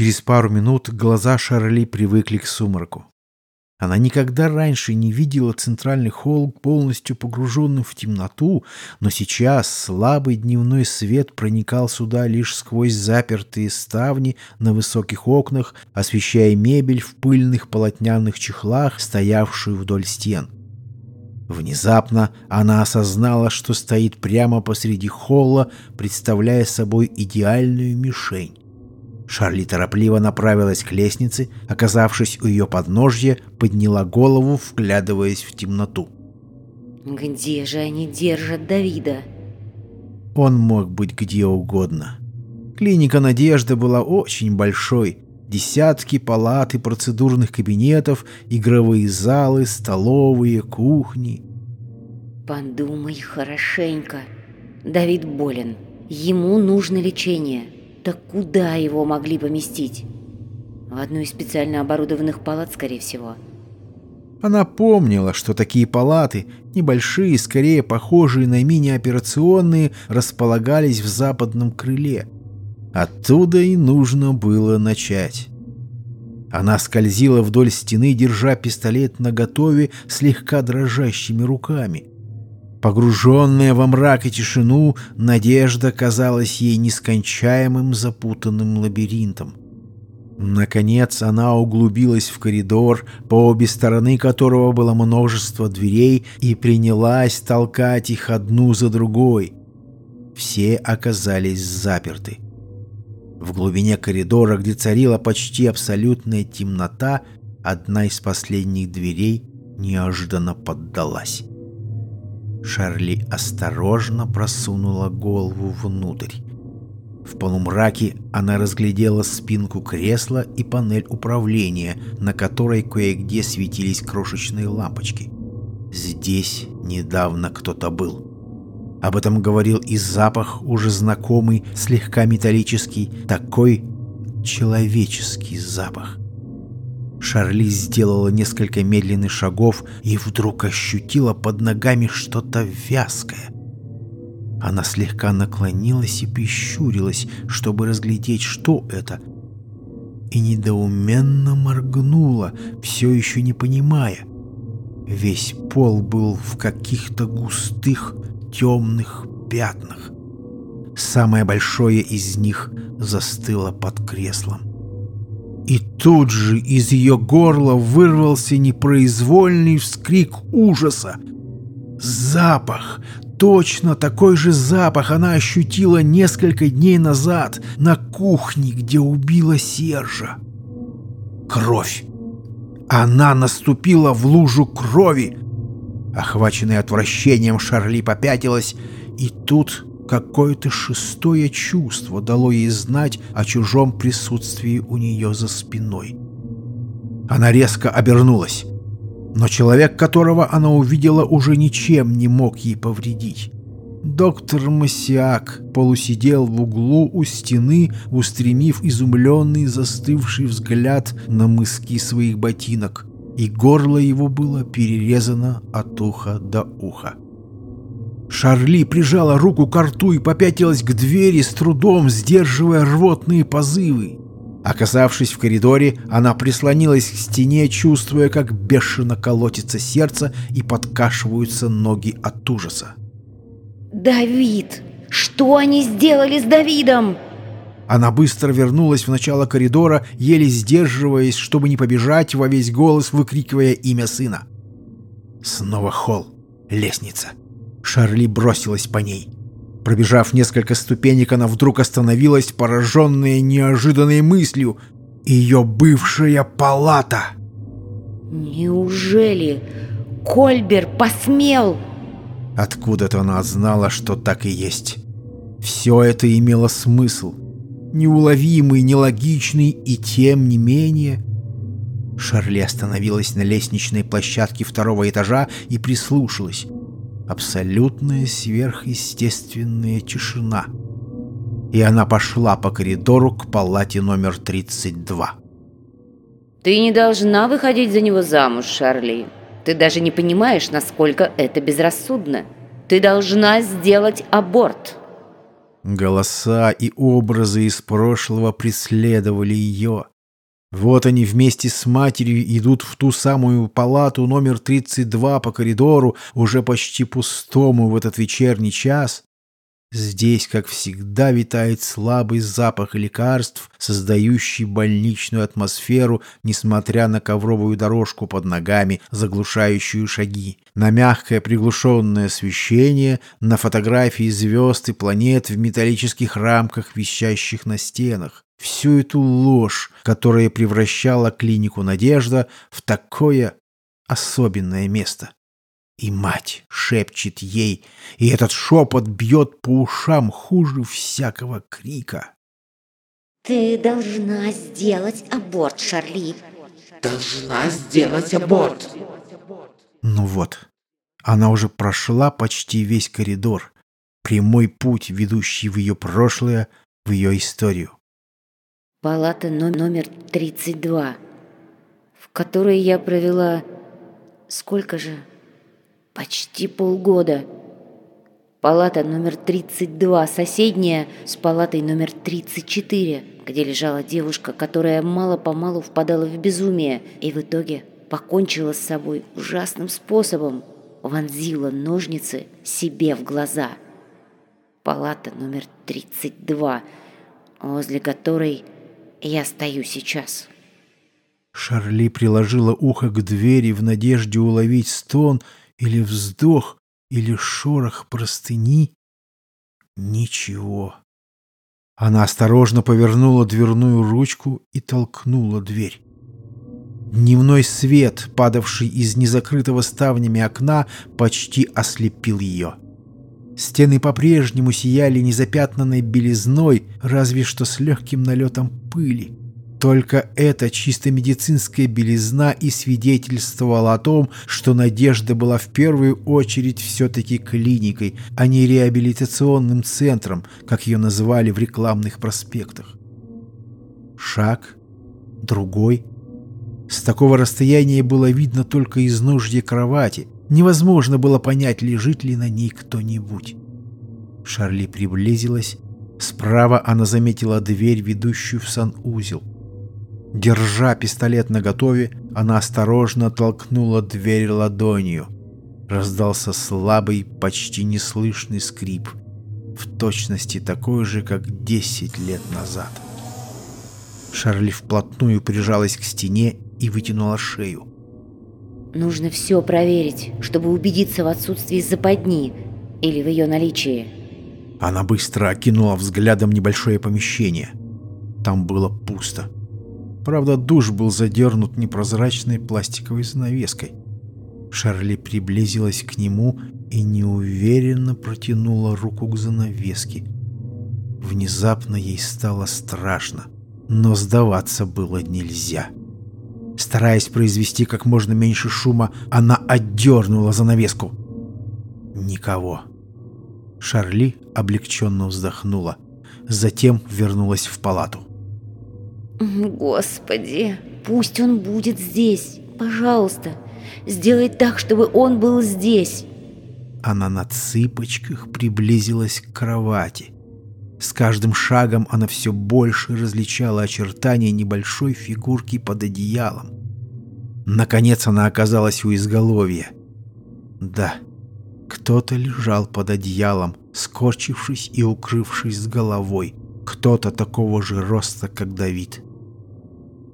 Через пару минут глаза Шарли привыкли к сумраку. Она никогда раньше не видела центральный холл полностью погруженным в темноту, но сейчас слабый дневной свет проникал сюда лишь сквозь запертые ставни на высоких окнах, освещая мебель в пыльных полотняных чехлах, стоявшую вдоль стен. Внезапно она осознала, что стоит прямо посреди холла, представляя собой идеальную мишень. Шарли торопливо направилась к лестнице, оказавшись у ее подножья, подняла голову, вглядываясь в темноту. Где же они держат Давида? Он мог быть где угодно. Клиника «Надежда» была очень большой. Десятки палат и процедурных кабинетов, игровые залы, столовые, кухни. Подумай хорошенько. Давид болен. Ему нужно лечение. Так куда его могли поместить? В одну из специально оборудованных палат, скорее всего. Она помнила, что такие палаты, небольшие, скорее похожие на мини-операционные, располагались в западном крыле. Оттуда и нужно было начать. Она скользила вдоль стены, держа пистолет наготове слегка дрожащими руками. Погруженная во мрак и тишину, надежда казалась ей нескончаемым запутанным лабиринтом. Наконец она углубилась в коридор, по обе стороны которого было множество дверей, и принялась толкать их одну за другой. Все оказались заперты. В глубине коридора, где царила почти абсолютная темнота, одна из последних дверей неожиданно поддалась. Шарли осторожно просунула голову внутрь. В полумраке она разглядела спинку кресла и панель управления, на которой кое-где светились крошечные лампочки. Здесь недавно кто-то был. Об этом говорил и запах, уже знакомый, слегка металлический, такой человеческий запах. Шарли сделала несколько медленных шагов и вдруг ощутила под ногами что-то вязкое. Она слегка наклонилась и прищурилась, чтобы разглядеть, что это, и недоуменно моргнула, все еще не понимая. Весь пол был в каких-то густых темных пятнах. Самое большое из них застыло под креслом. И тут же из ее горла вырвался непроизвольный вскрик ужаса. Запах! Точно такой же запах она ощутила несколько дней назад на кухне, где убила Сержа. Кровь! Она наступила в лужу крови! Охваченная отвращением, Шарли попятилась, и тут Какое-то шестое чувство дало ей знать о чужом присутствии у нее за спиной. Она резко обернулась, но человек, которого она увидела, уже ничем не мог ей повредить. Доктор Масиак полусидел в углу у стены, устремив изумленный застывший взгляд на мыски своих ботинок, и горло его было перерезано от уха до уха. Шарли прижала руку к рту и попятилась к двери, с трудом сдерживая рвотные позывы. Оказавшись в коридоре, она прислонилась к стене, чувствуя, как бешено колотится сердце и подкашиваются ноги от ужаса. «Давид! Что они сделали с Давидом?» Она быстро вернулась в начало коридора, еле сдерживаясь, чтобы не побежать во весь голос, выкрикивая имя сына. Снова холл, лестница. Шарли бросилась по ней. Пробежав несколько ступенек, она вдруг остановилась, пораженная неожиданной мыслью. Ее бывшая палата! «Неужели Кольбер посмел?» Откуда-то она знала, что так и есть. Все это имело смысл. Неуловимый, нелогичный и тем не менее... Шарли остановилась на лестничной площадке второго этажа и прислушалась абсолютная сверхъестественная тишина. И она пошла по коридору к палате номер 32. «Ты не должна выходить за него замуж, Шарли. Ты даже не понимаешь, насколько это безрассудно. Ты должна сделать аборт». Голоса и образы из прошлого преследовали ее. Вот они вместе с матерью идут в ту самую палату номер 32 по коридору, уже почти пустому в этот вечерний час. Здесь, как всегда, витает слабый запах лекарств, создающий больничную атмосферу, несмотря на ковровую дорожку под ногами, заглушающую шаги, на мягкое приглушенное освещение, на фотографии звезд и планет в металлических рамках, висящих на стенах. Всю эту ложь, которая превращала клинику «Надежда» в такое особенное место. И мать шепчет ей, и этот шепот бьет по ушам хуже всякого крика. «Ты должна сделать аборт, Шарли!» «Должна сделать аборт!» Ну вот, она уже прошла почти весь коридор, прямой путь, ведущий в ее прошлое, в ее историю. Палата номер 32, в которой я провела... Сколько же? Почти полгода. Палата номер 32, соседняя с палатой номер 34, где лежала девушка, которая мало-помалу впадала в безумие и в итоге покончила с собой ужасным способом, вонзила ножницы себе в глаза. Палата номер 32, возле которой я стою сейчас. Шарли приложила ухо к двери в надежде уловить стон — или вздох, или шорох простыни. Ничего. Она осторожно повернула дверную ручку и толкнула дверь. Дневной свет, падавший из незакрытого ставнями окна, почти ослепил ее. Стены по-прежнему сияли незапятнанной белизной, разве что с легким налетом пыли. Только эта чисто медицинская белизна и свидетельствовала о том, что Надежда была в первую очередь все-таки клиникой, а не реабилитационным центром, как ее называли в рекламных проспектах. Шаг, другой. С такого расстояния было видно только изножье кровати. Невозможно было понять, лежит ли на ней кто-нибудь. Шарли приблизилась. Справа она заметила дверь, ведущую в санузел. Держа пистолет наготове, она осторожно толкнула дверь ладонью. Раздался слабый, почти неслышный скрип, в точности такой же, как 10 лет назад. Шарли вплотную прижалась к стене и вытянула шею. Нужно все проверить, чтобы убедиться в отсутствии западни или в ее наличии. Она быстро окинула взглядом небольшое помещение. Там было пусто. Правда, душ был задернут непрозрачной пластиковой занавеской. Шарли приблизилась к нему и неуверенно протянула руку к занавеске. Внезапно ей стало страшно, но сдаваться было нельзя. Стараясь произвести как можно меньше шума, она отдернула занавеску. Никого. Шарли облегченно вздохнула. Затем вернулась в палату. Господи, пусть он будет здесь, пожалуйста. Сделай так, чтобы он был здесь. Она на цыпочках приблизилась к кровати. С каждым шагом она все больше различала очертания небольшой фигурки под одеялом. Наконец она оказалась у изголовья. Да, кто-то лежал под одеялом, скорчившись и укрывшись с головой. Кто-то такого же роста, как Давид.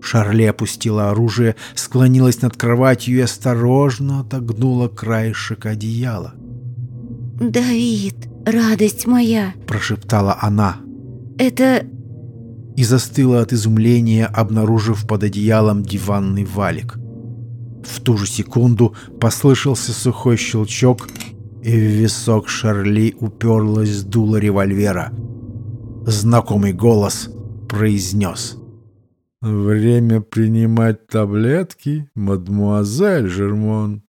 Шарли опустила оружие, склонилась над кроватью и осторожно отогнула краешек одеяла. «Давид, радость моя!» – прошептала она. «Это...» И застыла от изумления, обнаружив под одеялом диванный валик. В ту же секунду послышался сухой щелчок, и в висок Шарли уперлась дуло револьвера. Знакомый голос произнес — Время принимать таблетки, мадмуазель Жермон.